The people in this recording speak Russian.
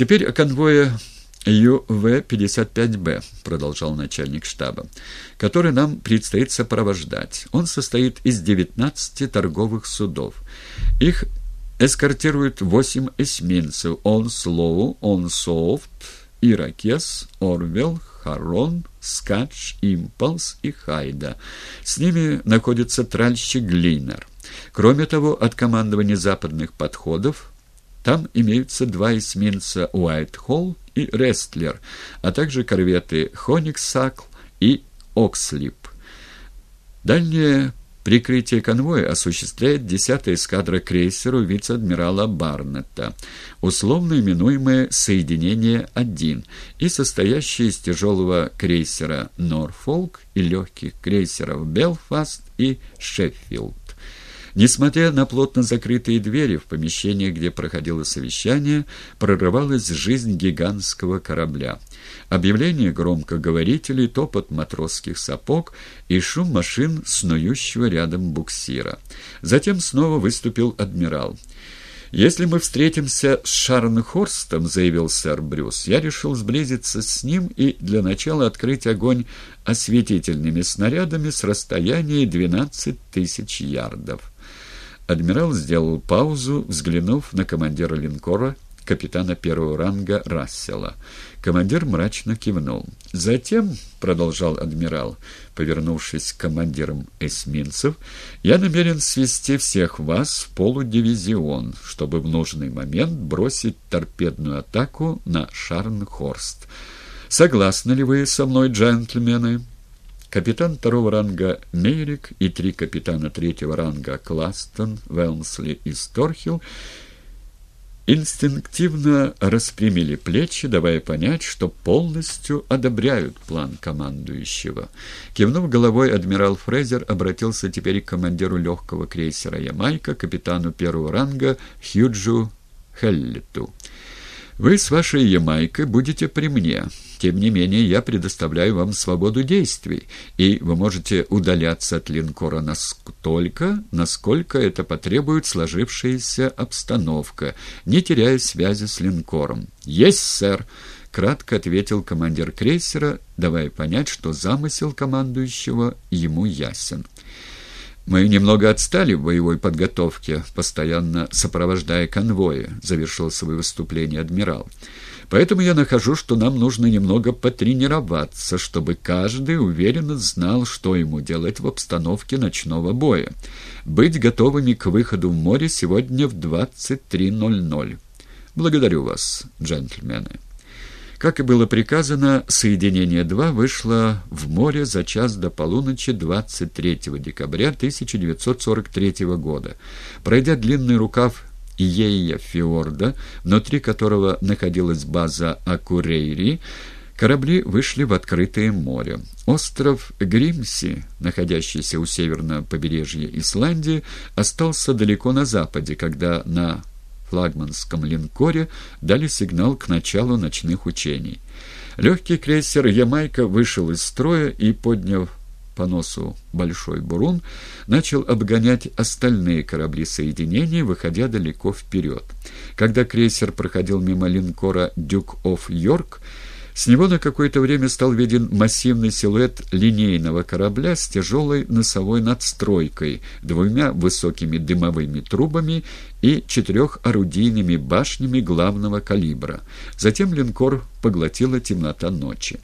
Теперь о конвое ЮВ-55Б, продолжал начальник штаба, который нам предстоит сопровождать. Он состоит из 19 торговых судов. Их эскортируют 8 эсминцев «Онслоу», «Онсофт», «Иракес», «Орвел», «Харон», «Скадж», «Импулс» и «Хайда». С ними находится тральщик «Глинер». Кроме того, от командования западных подходов там имеются два эсминца «Уайт-Холл» и «Рестлер», а также корветы «Хониксакл» и «Окслип». Дальнее прикрытие конвоя осуществляет 10-я эскадра крейсеру вице-адмирала Барнетта, условно именуемое «Соединение-1» и состоящее из тяжелого крейсера «Норфолк» и легких крейсеров «Белфаст» и «Шеффилд». Несмотря на плотно закрытые двери, в помещении, где проходило совещание, прорывалась жизнь гигантского корабля. Объявление громкоговорителей, топот матросских сапог и шум машин, снующего рядом буксира. Затем снова выступил адмирал. «Если мы встретимся с Шарнхорстом, — заявил сэр Брюс, — я решил сблизиться с ним и для начала открыть огонь осветительными снарядами с расстояния 12 тысяч ярдов». Адмирал сделал паузу, взглянув на командира линкора, капитана первого ранга Рассела. Командир мрачно кивнул. «Затем, — продолжал адмирал, повернувшись к командирам эсминцев, — я намерен свести всех вас в полудивизион, чтобы в нужный момент бросить торпедную атаку на Шарнхорст. Согласны ли вы со мной, джентльмены?» Капитан второго ранга Мейрик и три капитана третьего ранга Кластон, Велмсли и Сторхилл инстинктивно распрямили плечи, давая понять, что полностью одобряют план командующего. Кивнув головой, адмирал Фрейзер обратился теперь к командиру легкого крейсера «Ямайка», капитану первого ранга Хьюджу Хеллету. Вы с вашей Ямайкой будете при мне. Тем не менее, я предоставляю вам свободу действий, и вы можете удаляться от линкора настолько, насколько это потребует сложившаяся обстановка, не теряя связи с линкором. «Есть, сэр!» — кратко ответил командир крейсера, давая понять, что замысел командующего ему ясен. «Мы немного отстали в боевой подготовке, постоянно сопровождая конвои», — завершил свое выступление адмирал. «Поэтому я нахожу, что нам нужно немного потренироваться, чтобы каждый уверенно знал, что ему делать в обстановке ночного боя. Быть готовыми к выходу в море сегодня в 23.00. Благодарю вас, джентльмены». Как и было приказано, соединение 2 вышло в море за час до полуночи 23 декабря 1943 года. Пройдя длинный рукав Иея Фиорда, внутри которого находилась база Акурейри, корабли вышли в открытое море. Остров Гримси, находящийся у северного побережья Исландии, остался далеко на западе, когда на флагманском линкоре дали сигнал к началу ночных учений. Легкий крейсер «Ямайка» вышел из строя и, подняв по носу большой бурун, начал обгонять остальные корабли соединения, выходя далеко вперед. Когда крейсер проходил мимо линкора «Дюк оф Йорк», с него на какое-то время стал виден массивный силуэт линейного корабля с тяжелой носовой надстройкой, двумя высокими дымовыми трубами и четырехорудийными башнями главного калибра. Затем линкор поглотила темнота ночи.